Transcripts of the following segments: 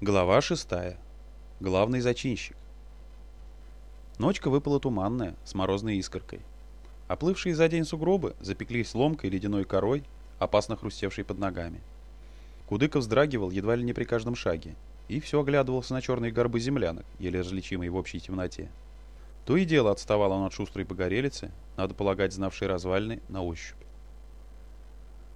Глава шестая. Главный зачинщик. Ночка выпала туманная, с морозной искоркой. Оплывшие за день сугробы запеклись ломкой ледяной корой, опасно хрустевшей под ногами. Кудыков вздрагивал едва ли не при каждом шаге, и все оглядывался на черные горбы землянок, еле различимые в общей темноте. То и дело отставал он от шустрой погорелицы, надо полагать, знавшей развалины на ощупь.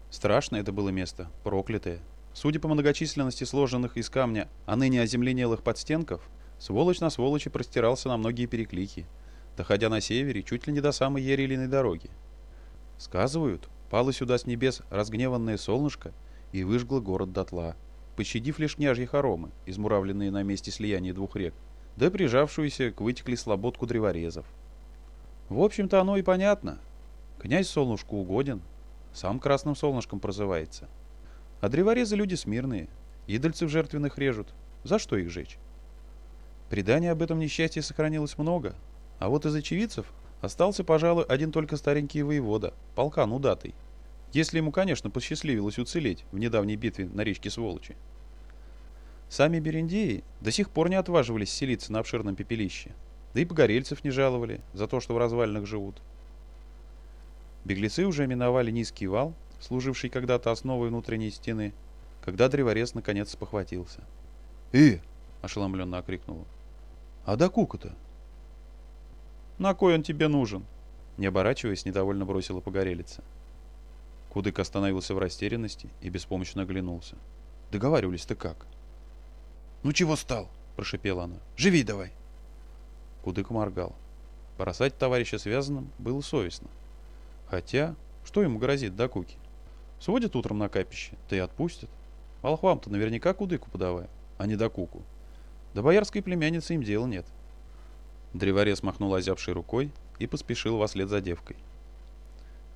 Страшно это было место, проклятое, Судя по многочисленности сложенных из камня, а ныне оземленелых подстенков, сволочь на сволочи простирался на многие переклики, доходя на севере чуть ли не до самой Ерелиной дороги. Сказывают, пало сюда с небес разгневанное солнышко и выжгло город дотла, пощадив лишь княжьи хоромы, измуравленные на месте слияния двух рек, да прижавшуюся к вытекли слободку древорезов. В общем-то оно и понятно. Князь солнышку угоден, сам красным солнышком прозывается. А древорезы люди смирные. Идольцев жертвенных режут. За что их жечь? Преданий об этом несчастье сохранилось много. А вот из очевидцев остался, пожалуй, один только старенький воевода, полкан удатый. Если ему, конечно, посчастливилось уцелеть в недавней битве на речке Сволочи. Сами берендеи до сих пор не отваживались селиться на обширном пепелище. Да и погорельцев не жаловали за то, что в развалинах живут. Беглецы уже миновали низкий вал служивший когда-то основой внутренней стены, когда древорез наконец спохватился. «Э!» — ошеломленно окрикнул. «А да кука-то?» «На кой он тебе нужен?» Не оборачиваясь, недовольно бросила погорелица. Кудык остановился в растерянности и беспомощно оглянулся. «Договаривались-то как?» «Ну чего стал?» — прошипела она. «Живи давай!» Кудык моргал. Бросать товарища связанным было совестно. Хотя, что ему грозит до куки? Сводят утром на капище, да и отпустят. Волхвам-то наверняка кудыку подавай, а не до куку. До боярской племянницы им дела нет. Древорез махнул озябшей рукой и поспешил вслед за девкой.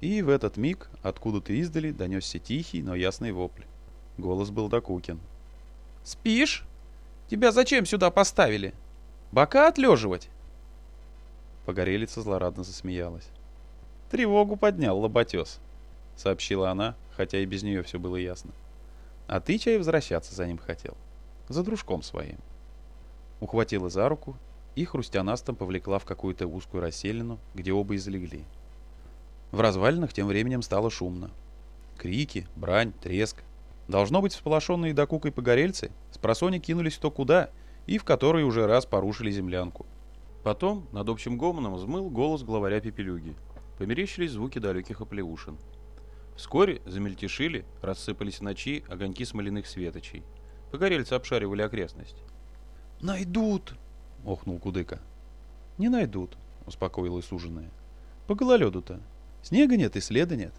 И в этот миг откуда-то издали донесся тихий, но ясный вопль. Голос был Докукин. «Спишь? Тебя зачем сюда поставили? Бока отлеживать?» Погорелица злорадно засмеялась. «Тревогу поднял лоботес», — сообщила она, хотя и без нее все было ясно. А ты, чай, возвращаться за ним хотел. За дружком своим. Ухватила за руку и хрустянастом повлекла в какую-то узкую расселину, где оба излегли. В развалинах тем временем стало шумно. Крики, брань, треск. Должно быть, всполошенные докукой погорельцы с просони кинулись кто куда и в который уже раз порушили землянку. Потом над общим гомоном взмыл голос главаря Пепелюги. Померещились звуки далеких оплеушин. Вскоре замельтешили, рассыпались в ночи огоньки смоляных светочей. Погорельцы обшаривали окрестность. «Найдут!» — охнул Кудыка. «Не найдут», — успокоилась ужиная. «По гололеду-то. Снега нет и следа нет».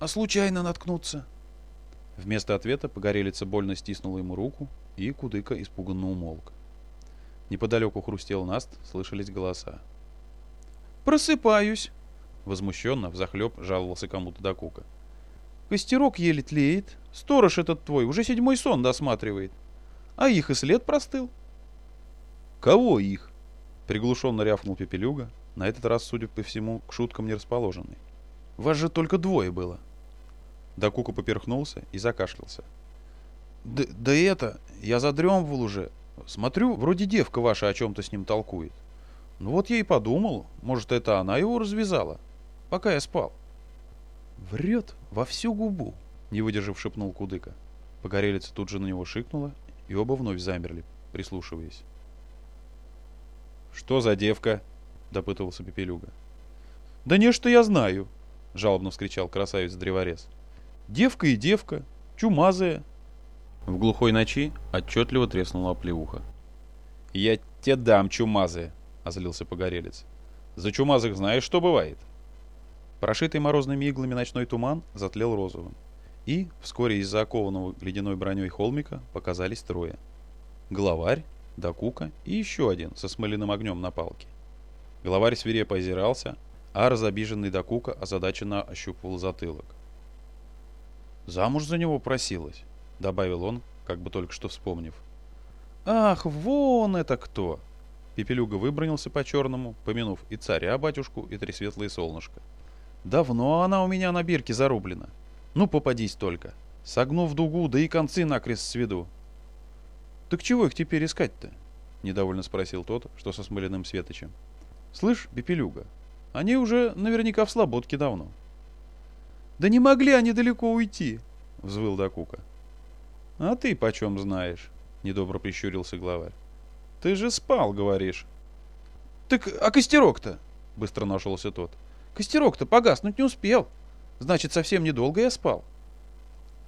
«А случайно наткнуться?» Вместо ответа погорелица больно стиснула ему руку, и Кудыка испуганно умолк. Неподалеку хрустел наст, слышались голоса. «Просыпаюсь!» Возмущенно, взахлеб, жаловался кому-то до кука. «Костерок еле тлеет. Сторож этот твой уже седьмой сон досматривает. А их и след простыл». «Кого их?» Приглушенно рявкнул Пепелюга, на этот раз, судя по всему, к шуткам не расположенный. «Вас же только двое было». Дакука поперхнулся и закашлялся. «Да, да это, я задремывал уже. Смотрю, вроде девка ваша о чем-то с ним толкует. Ну вот я и подумал, может, это она его развязала пока я спал. Врет во всю губу, не выдержав, шепнул Кудыка. Погорелица тут же на него шикнула, и оба вновь замерли, прислушиваясь. «Что за девка?» — допытывался Пепелюга. «Да не, что я знаю!» — жалобно вскричал красавец-древорез. «Девка и девка, чумазая!» В глухой ночи отчетливо треснула оплеуха. «Я тебе дам, чумазая!» — озлился погорелец. «За чумазых знаешь, что бывает?» Прошитый морозными иглами ночной туман затлел розовым. И вскоре из-за окованного ледяной броней холмика показались трое. Главарь, Дакука и еще один со смоляным огнем на палке. Главарь свирепо озирался, а разобиженный Дакука озадаченно ощупывал затылок. «Замуж за него просилась», — добавил он, как бы только что вспомнив. «Ах, вон это кто!» Пепелюга выбронился по-черному, помянув и царя-батюшку, и тресветлое солнышко. Давно она у меня на бирке зарублена. Ну, попадись только. Согну в дугу, да и концы накрест сведу. «Так чего их теперь искать-то?» — недовольно спросил тот, что со смоляным светочем. «Слышь, Пепелюга, они уже наверняка в слободке давно». «Да не могли они далеко уйти!» — взвыл Дакука. «А ты почем знаешь?» — недобро прищурился главарь. «Ты же спал, говоришь». «Так, а костерок-то?» — быстро нашелся тот. «Костерок-то погаснуть не успел. Значит, совсем недолго я спал».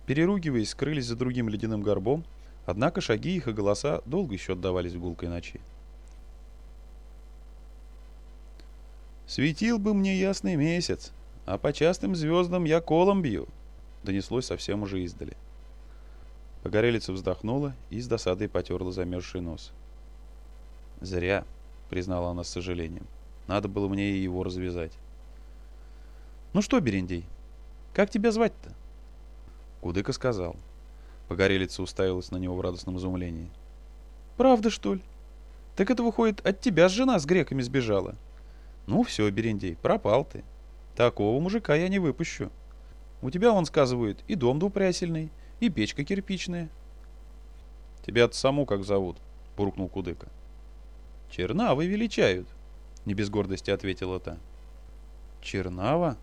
Переругиваясь, скрылись за другим ледяным горбом, однако шаги их и голоса долго еще отдавались в гулкой ночи. «Светил бы мне ясный месяц, а по частым звездам я колом бью», — донеслось совсем уже издали. Погорелица вздохнула и с досадой потерла замерзший нос. «Зря», — признала она с сожалением. «Надо было мне его развязать». «Ну что, Берендей, как тебя звать-то?» Кудыка сказал. Погорелица уставилась на него в радостном изумлении. «Правда, что ли? Так это, выходит, от тебя жена с греками сбежала?» «Ну все, Берендей, пропал ты. Такого мужика я не выпущу. У тебя, он сказывает, и дом двупрясельный, и печка кирпичная. Тебя-то саму как зовут? Буркнул Кудыка. Чернавы величают, не без гордости ответила та. Чернава?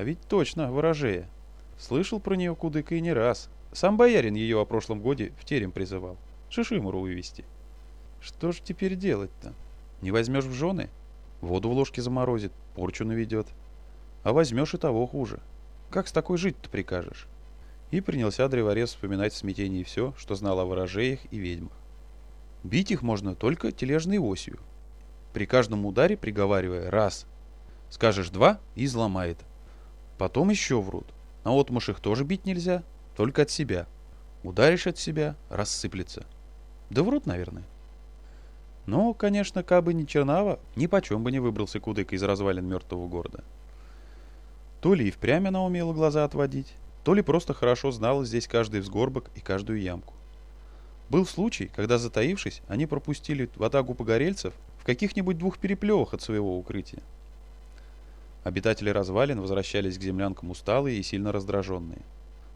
А ведь точно, ворожея. Слышал про нее Кудыка и не раз. Сам боярин ее о прошлом годе в терем призывал. Шишимуру вывести. Что ж теперь делать-то? Не возьмешь в жены? Воду в ложке заморозит, порчу наведет. А возьмешь и того хуже. Как с такой жить-то прикажешь? и принялся древорез вспоминать в смятении все, что знал о ворожеях и ведьмах. Бить их можно только тележной осью. При каждом ударе приговаривая «раз». Скажешь «два» и изломает. Потом еще врут. На отмуж их тоже бить нельзя, только от себя. Ударишь от себя — рассыплется. Да врут, наверное. Но, конечно, кабы не Чернава, ни почем бы не выбрался Кудык из развалин мертвого города. То ли и впрямь она умела глаза отводить, то ли просто хорошо знала здесь каждый взгорбок и каждую ямку. Был случай, когда, затаившись, они пропустили в атаку погорельцев в каких-нибудь двух переплевах от своего укрытия. Обитатели развалин возвращались к землянкам усталые и сильно раздраженные.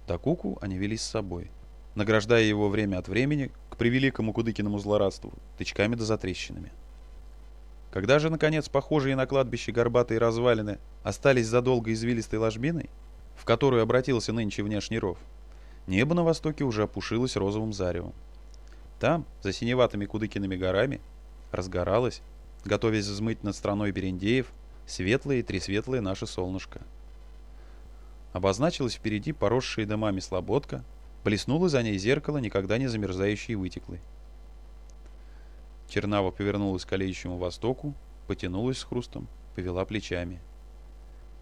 Такуку они вели с собой, награждая его время от времени к превеликому Кудыкиному злорадству тычками да затрещинами. Когда же, наконец, похожие на кладбище горбатые развалины остались задолго извилистой ложбиной, в которую обратился нынче внешний ров, небо на востоке уже опушилось розовым заревом. Там, за синеватыми Кудыкиными горами, разгоралось, готовясь взмыть над страной Берендеев, светлое и тресветлое наше солнышко. Обозначилась впереди поросшая домами слободка, блеснуло за ней зеркало, никогда не замерзающей вытеклой. Чернава повернулась к колеющему востоку, потянулась с хрустом, повела плечами.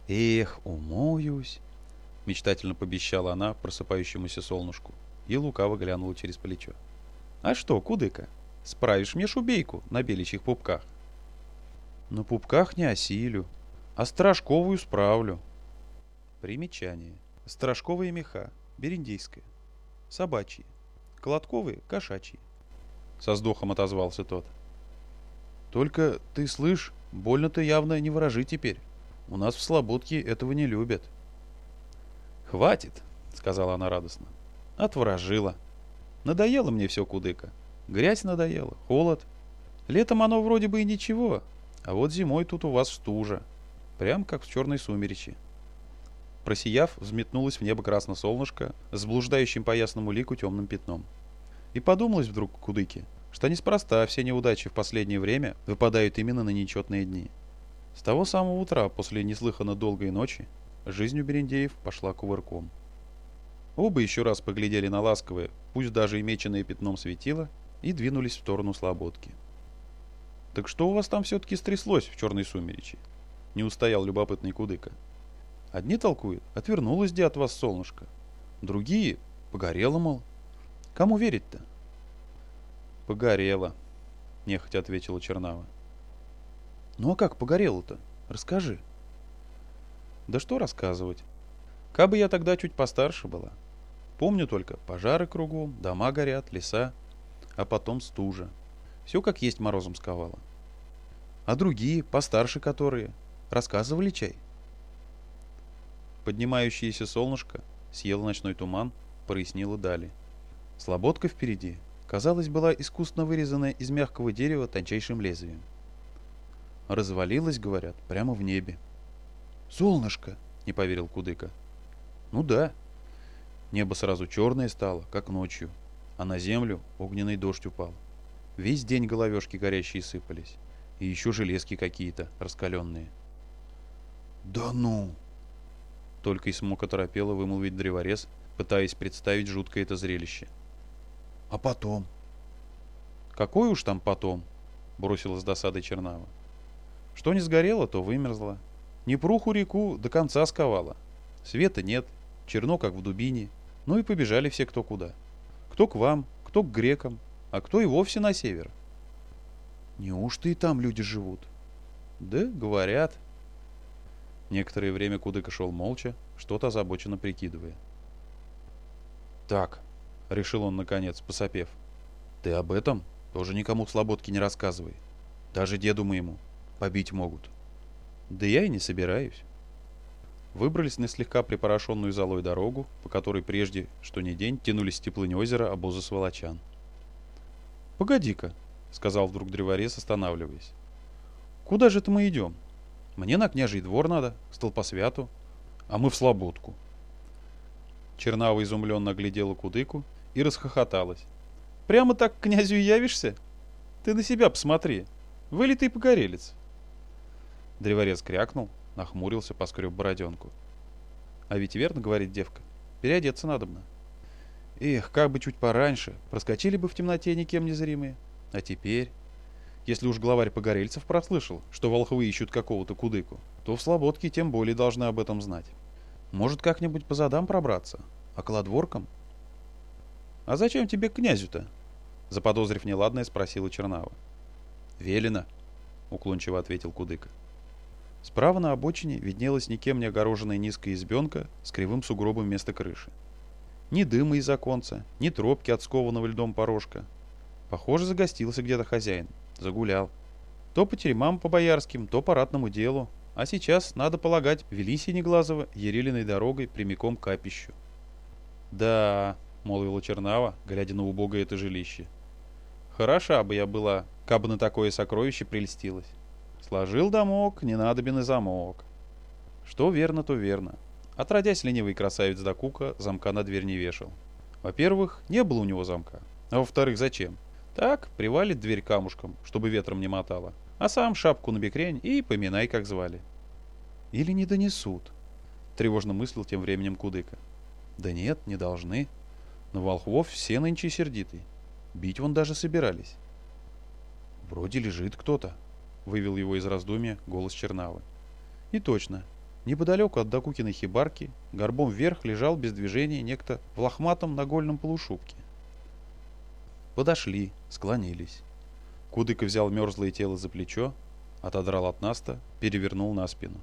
«Эх, умоюсь!» — мечтательно пообещала она просыпающемуся солнышку и лукаво глянула через плечо. «А что, кудыка, справишь мне шубейку на беличьих пупках?» «На пупках не осилю, а страшковую справлю». Примечание. Страшковые меха, бериндейская. Собачьи. Колотковые — кошачьи. Со вздохом отозвался тот. «Только ты слышь, больно-то явно не ворожи теперь. У нас в Слободке этого не любят». «Хватит», — сказала она радостно. «Отворожила. Надоело мне все кудыка. Грязь надоела, холод. Летом оно вроде бы и ничего, а вот зимой тут у вас стужа. Прям как в черной сумеречи». Просияв, взметнулось в небо красно солнышко с блуждающим по ясному лику темным пятном. И подумалось вдруг кудыки, что неспроста все неудачи в последнее время выпадают именно на нечетные дни. С того самого утра после неслыханно долгой ночи Жизнь у Берендеев пошла кувырком. Оба еще раз поглядели на ласковое, пусть даже и меченное пятном светило, и двинулись в сторону Слободки. «Так что у вас там все-таки стряслось в черной сумеречи?» Не устоял любопытный Кудыка. «Одни толкуют, отвернулось где от вас солнышко. Другие — погорело, мол. Кому верить-то?» «Погорело», — нехотя ответила Чернава. «Ну а как погорело-то? Расскажи». Да что рассказывать. Кабы я тогда чуть постарше была. Помню только, пожары кругом, дома горят, леса, а потом стужа. Все как есть морозом сковало. А другие, постарше которые, рассказывали чай. Поднимающееся солнышко съело ночной туман, прояснило дали. Слободка впереди казалось, была искусно вырезанная из мягкого дерева тончайшим лезвием. Развалилась, говорят, прямо в небе. «Солнышко!» — не поверил Кудыка. «Ну да». Небо сразу черное стало, как ночью, а на землю огненный дождь упал. Весь день головешки горящие сыпались, и еще железки какие-то раскаленные. «Да ну!» Только и смог оторопело вымолвить древорез, пытаясь представить жуткое это зрелище. «А потом?» «Какой уж там потом?» — бросила с досадой Чернава. «Что не сгорело, то вымерзло. Не пруху реку до конца сковала. Света нет, черно, как в дубине. Ну и побежали все кто куда. Кто к вам, кто к грекам, а кто и вовсе на север». «Неужто и там люди живут?» «Да, говорят», Некоторое время Кудыка шел молча, что-то озабоченно прикидывая. «Так», — решил он наконец, посопев, — «ты об этом тоже никому в слободке не рассказывай. Даже деду моему побить могут». «Да я и не собираюсь». Выбрались на слегка припорошенную золой дорогу, по которой прежде, что ни день, тянулись теплынь озера обозы сволочан. «Погоди-ка», — сказал вдруг древорез, останавливаясь. «Куда же это мы идем?» Мне на княжий двор надо, к столпосвяту, а мы в слободку. Чернава изумленно оглядела кудыку и расхохоталась. Прямо так к князю явишься? Ты на себя посмотри, вылитый погорелец. Древорез крякнул, нахмурился, поскреб бороденку. А ведь верно, говорит девка, переодеться надобно. Эх, как бы чуть пораньше, проскочили бы в темноте никем незримые. А теперь... Если уж главарь Погорельцев прослышал, что волхвы ищут какого-то кудыку, то в Слободке тем более должны об этом знать. Может, как-нибудь по задам пробраться? Около дворком? «А зачем тебе князю-то?» Заподозрив неладное, спросила Чернава. «Велено», — уклончиво ответил Кудыка. Справа на обочине виднелась никем не огороженная низкая избенка с кривым сугробом вместо крыши. Ни дыма из оконца, ни тропки от скованного льдом порожка. Похоже, загостился где-то хозяин. Загулял. То по теремам по боярским, то по ратному делу. А сейчас, надо полагать, вели Синеглазова Ерелиной дорогой прямиком к капищу. «Да», — молвила Чернава, глядя на убогое это жилище. «Хороша бы я была, кабы на такое сокровище прельстилась. Сложил домок, не надобен и замок». Что верно, то верно. Отродясь ленивый красавец Дакука, замка на дверь не вешал. Во-первых, не было у него замка. А во-вторых, зачем? Так, привалит дверь камушком, чтобы ветром не мотало. А сам шапку на бекрень и поминай, как звали. Или не донесут. Тревожно мыслил тем временем Кудыка. Да нет, не должны. Но волхвов все нынче сердитый. Бить вон даже собирались. Вроде лежит кто-то, вывел его из раздумья голос Чернавы. И точно, неподалеку от Докукиной хибарки, горбом вверх лежал без движения некто в лохматом нагольном полушубке. Подошли, склонились. Кудыка взял мерзлое тело за плечо, отодрал от наста, перевернул на спину.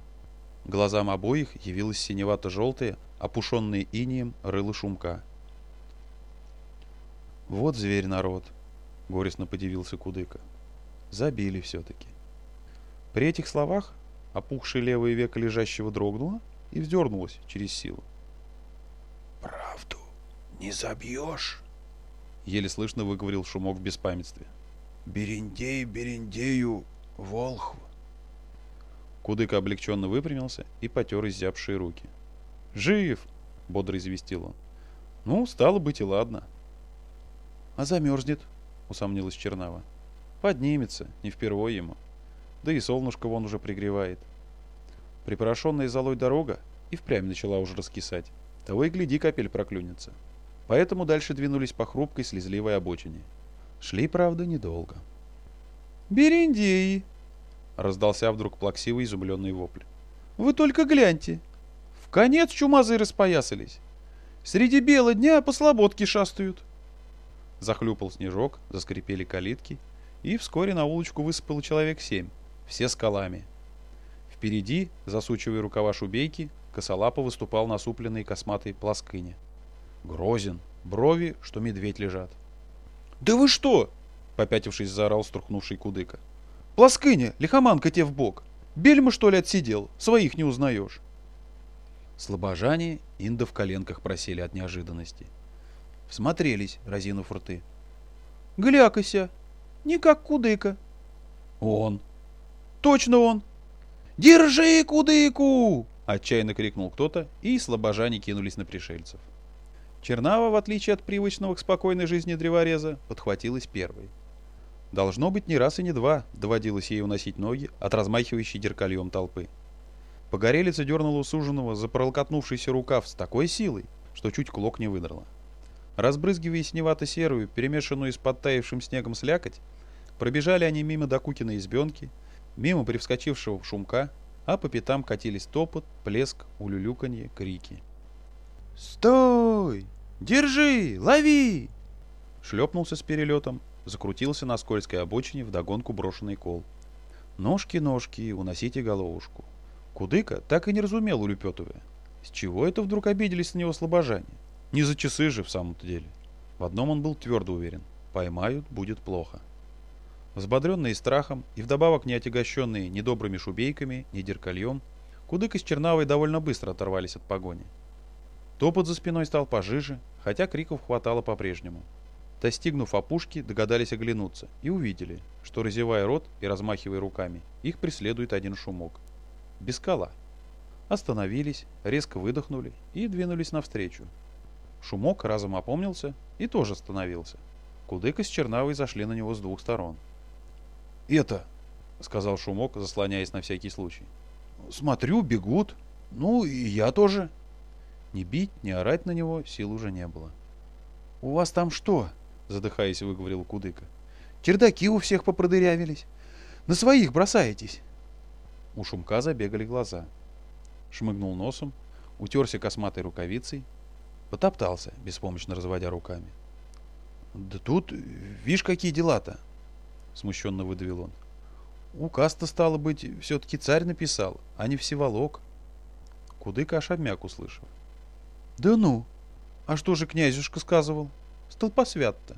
Глазам обоих явилось синевато-желтое, опушенное инием рыло шумка. «Вот зверь народ», — горестно подивился Кудыка. «Забили все-таки». При этих словах опухшее левое веко лежащего дрогнуло и вздернулось через силу. «Правду не забьешь?» Еле слышно выговорил шумок в беспамятстве. «Берендей, Берендею, Волхв!» Кудыка облегченно выпрямился и потер изябшие руки. «Жив!» — бодро известил он. «Ну, стало быть и ладно». «А замерзнет?» — усомнилась Чернава. «Поднимется, не впервой ему. Да и солнышко вон уже пригревает. Припорошенная золой дорога и впрямь начала уже раскисать. Того и гляди, капель проклюнется». Поэтому дальше двинулись по хрупкой слезливой обочине. Шли, правда, недолго. «Бериндеи!» — раздался вдруг плаксивый изумленный вопль. «Вы только гляньте! В конец чумазы распоясались! Среди бела дня по слободке шастают!» Захлюпал снежок, заскрипели калитки, и вскоре на улочку высыпало человек семь, все с колами. Впереди, засучивая рукава шубейки, косолапо выступал насупленный косматый плоскыня. Грозен, брови, что медведь лежат. «Да вы что?» — попятившись, заорал струхнувший кудыка. «Плоскыня, лихоманка те в бок! Бельма, что ли, отсидел? Своих не узнаешь!» Слобожане инда в коленках просели от неожиданности. Всмотрелись, разинув рты. Глякайся. Не как кудыка. Он. Точно он. Держи кудыку! Отчаянно крикнул кто-то, и слабожане кинулись на пришельцев. Чернава, в отличие от привычного к спокойной жизни древореза, подхватилась первой. Должно быть, не раз и не два доводилось ей уносить ноги от размахивающей деркальем толпы. Погорелица дернула у за пролокотнувшийся рукав с такой силой, что чуть клок не выдрала. Разбрызгивая синевато-серую, перемешанную с подтаявшим снегом слякоть, пробежали они мимо Докукиной избенки, мимо привскочившего шумка, а по пятам катились топот, плеск, улюлюканье, крики. «Стой! Держи! Лови!» Шлепнулся с перелетом, закрутился на скользкой обочине вдогонку брошенный кол. «Ножки, ножки, уносите головушку!» Кудыка так и не разумел улепетывая. С чего это вдруг обиделись на него слабожане? Не за часы же в самом-то деле. В одном он был твердо уверен. Поймают, будет плохо. Взбодренные страхом и вдобавок не отягощенные ни добрыми шубейками, ни деркальем, Кудык с Чернавой довольно быстро оторвались от погони. Топот за спиной стал пожиже, хотя криков хватало по-прежнему. Достигнув опушки, догадались оглянуться и увидели, что, разевая рот и размахивая руками, их преследует один шумок. Без скала. Остановились, резко выдохнули и двинулись навстречу. Шумок разом опомнился и тоже остановился. Кудыка с Чернавой зашли на него с двух сторон. «Это», — сказал Шумок, заслоняясь на всякий случай. «Смотрю, бегут. Ну, и я тоже». Ни бить, ни орать на него сил уже не было. «У вас там что?» — задыхаясь, выговорил Кудыка. «Чердаки у всех попродырявились. На своих бросаетесь». У Шумка забегали глаза. Шмыгнул носом, утерся косматой рукавицей, потоптался, беспомощно разводя руками. «Да тут, видишь, какие дела-то!» — смущенно выдавил он. «Указ-то, стало быть, все-таки царь написал, а не всеволок». Кудыка аж обмяк, услышав. «Да ну! А что же князюшка сказывал? Столпосвят-то!»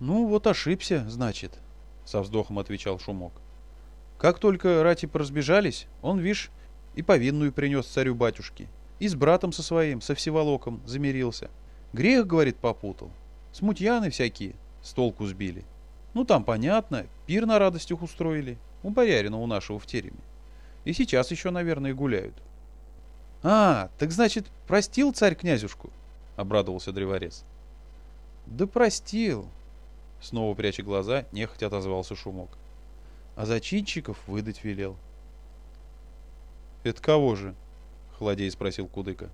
«Ну, вот ошибся, значит», — со вздохом отвечал Шумок. Как только рати поразбежались, он, вишь, и повинную принес царю-батюшке, и с братом со своим, со всеволоком, замирился. Грех, говорит, попутал. Смутьяны всякие с толку сбили. Ну, там понятно, пир на радостях устроили. У боярина у нашего в тереме. И сейчас еще, наверное, гуляют. «А, так значит, простил царь князюшку?» — обрадовался древорез. «Да простил!» — снова пряча глаза, нехотя отозвался шумок а зачинщиков выдать велел. «Это кого же?» — Хладей спросил Кудыка.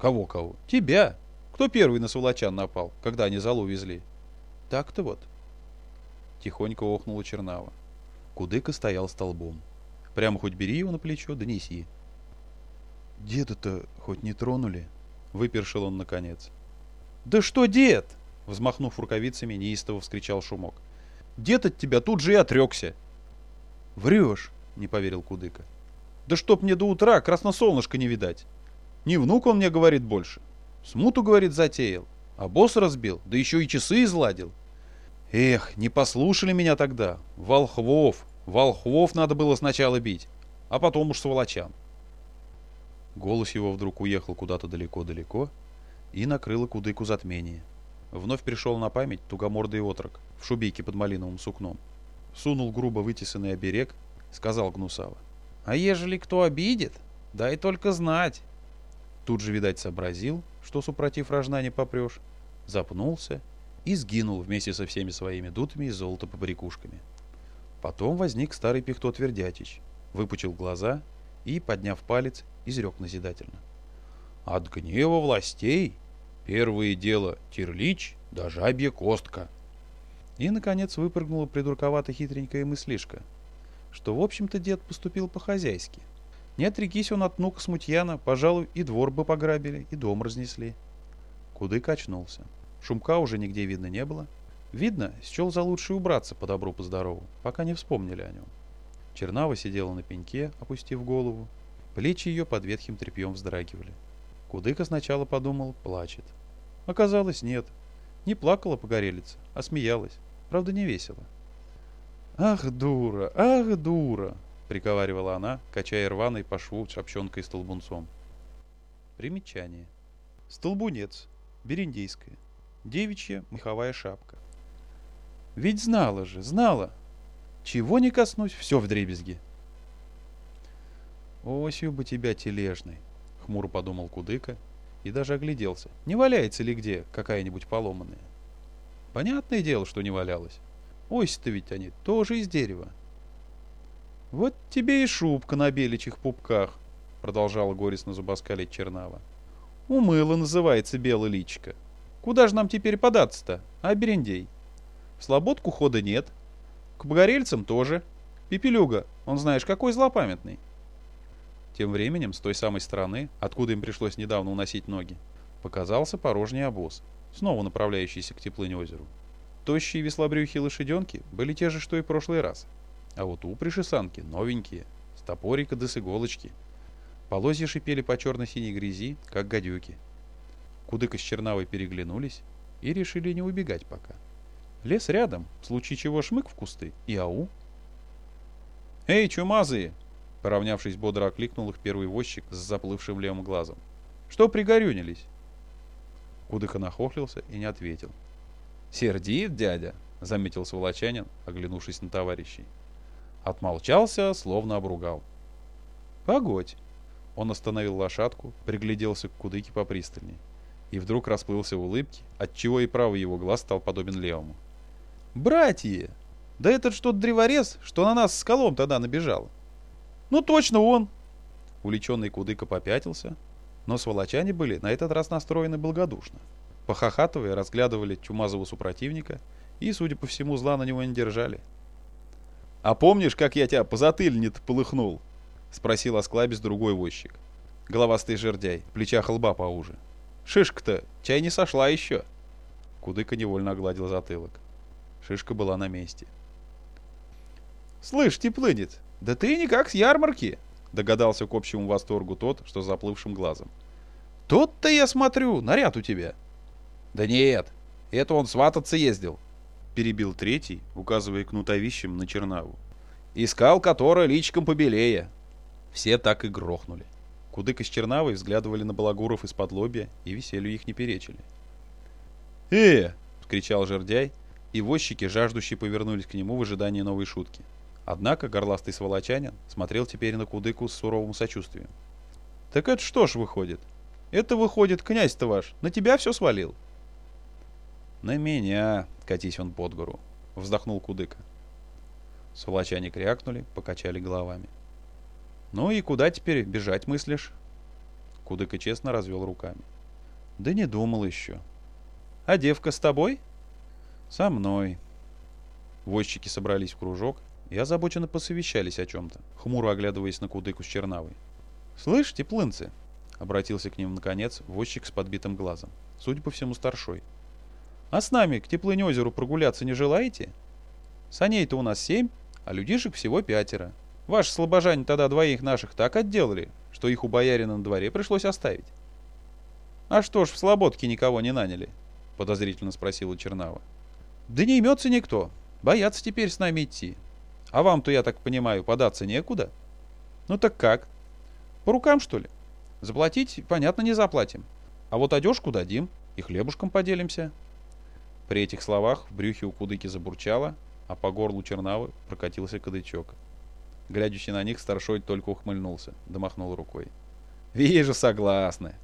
«Кого-кого? Тебя! Кто первый на сволочан напал, когда они залу везли?» «Так-то вот». Тихонько охнула Чернава. Кудыка стоял столбом. Прямо хоть бери его на плечо, донеси. «Деда-то хоть не тронули?» — выпершил он наконец. «Да что дед?» — взмахнув рукавицами, неистово вскричал Шумок. «Дед от тебя тут же и отрекся. «Врешь», — не поверил Кудыка. «Да чтоб мне до утра красносолнышко не видать. Не внук он мне говорит больше. Смуту, говорит, затеял. А босс разбил, да еще и часы изладил. Эх, не послушали меня тогда. Волхвов, волхвов надо было сначала бить, а потом уж сволочан». Голос его вдруг уехал куда-то далеко-далеко и накрыло Кудыку затмение. Вновь пришел на память тугомордый отрок в шубейке под малиновым сукном сунул грубо вытесанный оберег, сказал гнусаво. «А ежели кто обидит, дай только знать». Тут же, видать, сообразил, что супротив рожна не попрешь, запнулся и сгинул вместе со всеми своими дутыми и золото побрякушками. Потом возник старый пихто Твердятич, выпучил глаза и, подняв палец, изрек назидательно. «От гнева властей первое дело терлич да жабья костка». И, наконец, выпрыгнула придурковато хитренькая мыслишка, что, в общем-то, дед поступил по-хозяйски. Не отрекись он от внука смутьяна, пожалуй, и двор бы пограбили, и дом разнесли. Кудык очнулся. Шумка уже нигде видно не было. Видно, счел за лучшее убраться по добру, по здорову, пока не вспомнили о нем. Чернава сидела на пеньке, опустив голову. Плечи ее под ветхим тряпьем вздрагивали. Кудыка сначала подумал, плачет. Оказалось, нет. Не плакала погорелица, а смеялась. Правда, не весело. «Ах, дура! Ах, дура!» — приговаривала она, качая рваной по шву шапчонкой столбунцом. Примечание. Столбунец. Бериндейская. Девичья меховая шапка. Ведь знала же, знала. Чего не коснусь, все в дребезги. Осью бы тебя тележной, хмуро подумал Кудыка и даже огляделся. Не валяется ли где какая-нибудь поломанная? Понятное дело, что не валялась. Ось-то ведь они тоже из дерева. Вот тебе и шубка на беличьих пупках, продолжала горестно зубоскалить Чернава. Умыла называется белая личка. Куда же нам теперь податься-то, а, Берендей? В слободку хода нет. К погорельцам тоже. Пепелюга, он знаешь, какой злопамятный. Тем временем, с той самой стороны, откуда им пришлось недавно уносить ноги, показался порожний обоз, снова направляющийся к теплынь озеру. Тощие веслобрюхие лошаденки были те же, что и в прошлый раз. А вот упряжи санки новенькие, с топорика да с иголочки. Полозья шипели по черно-синей грязи, как гадюки. Кудыка с Чернавой переглянулись и решили не убегать пока. Лес рядом, в случае чего шмык в кусты и ау. «Эй, чумазые!» Поравнявшись, бодро окликнул их первый возчик с заплывшим левым глазом. «Что пригорюнились?» Кудыка нахохлился и не ответил. «Сердит дядя», — заметил сволочанин, оглянувшись на товарищей. Отмолчался, словно обругал. «Погодь!» Он остановил лошадку, пригляделся к Кудыке попристальней. И вдруг расплылся в улыбке, отчего и правый его глаз стал подобен левому. «Братья! Да этот что-то древорез, что на нас с колом тогда набежал!» «Ну точно он!» Уличенный Кудыка попятился, но сволочане были на этот раз настроены благодушно. Похохатывая, разглядывали чумазого супротивника и, судя по всему, зла на него не держали. «А помнишь, как я тебя по затыльне-то полыхнул?» — спросил осклабис другой возчик. Головастый жердяй, в плечах лба поуже. «Шишка-то, чай не сошла еще!» Кудыка невольно огладил затылок. Шишка была на месте. «Слышь, теплынец, да ты никак с ярмарки!» Догадался к общему восторгу тот, что заплывшим глазом. «Тот-то я смотрю, наряд у тебя!» «Да нет, это он свататься ездил!» Перебил третий, указывая кнутовищем на Чернаву. «Искал, который личком побелее!» Все так и грохнули. Кудык с Чернавой взглядывали на балагуров из-под лобья и веселью их не перечили. «Э!» — кричал жердяй, и возчики, жаждущие, повернулись к нему в ожидании новой шутки. Однако горластый сволочанин смотрел теперь на Кудыку с суровым сочувствием. «Так это что ж выходит? Это выходит, князь-то ваш, на тебя все свалил?» «На меня!» — катись он под гору, — вздохнул Кудыка. Сволочане крякнули, покачали головами. «Ну и куда теперь бежать мыслишь?» Кудыка честно развел руками. «Да не думал еще». «А девка с тобой?» «Со мной». Возчики собрались в кружок и озабоченно посовещались о чем-то, хмуро оглядываясь на Кудыку с Чернавой. «Слышь, теплынцы!» — обратился к ним, наконец, возчик с подбитым глазом, судя по всему, старшой. «А с нами к теплынь озеру прогуляться не желаете? Саней-то у нас семь, а людишек всего пятеро. Ваши слабожане тогда двоих наших так отделали, что их у боярина на дворе пришлось оставить. «А что ж, в Слободке никого не наняли?» — подозрительно спросила Чернава. «Да не имется никто. Боятся теперь с нами идти. А вам-то, я так понимаю, податься некуда?» «Ну так как? По рукам, что ли? Заплатить, понятно, не заплатим. А вот одежку дадим и хлебушком поделимся». При этих словах в брюхе у кудыки забурчало, а по горлу Чернавы прокатился кадычок. Глядящий на них, старшой только ухмыльнулся, да махнул рукой. «Вижу, согласны.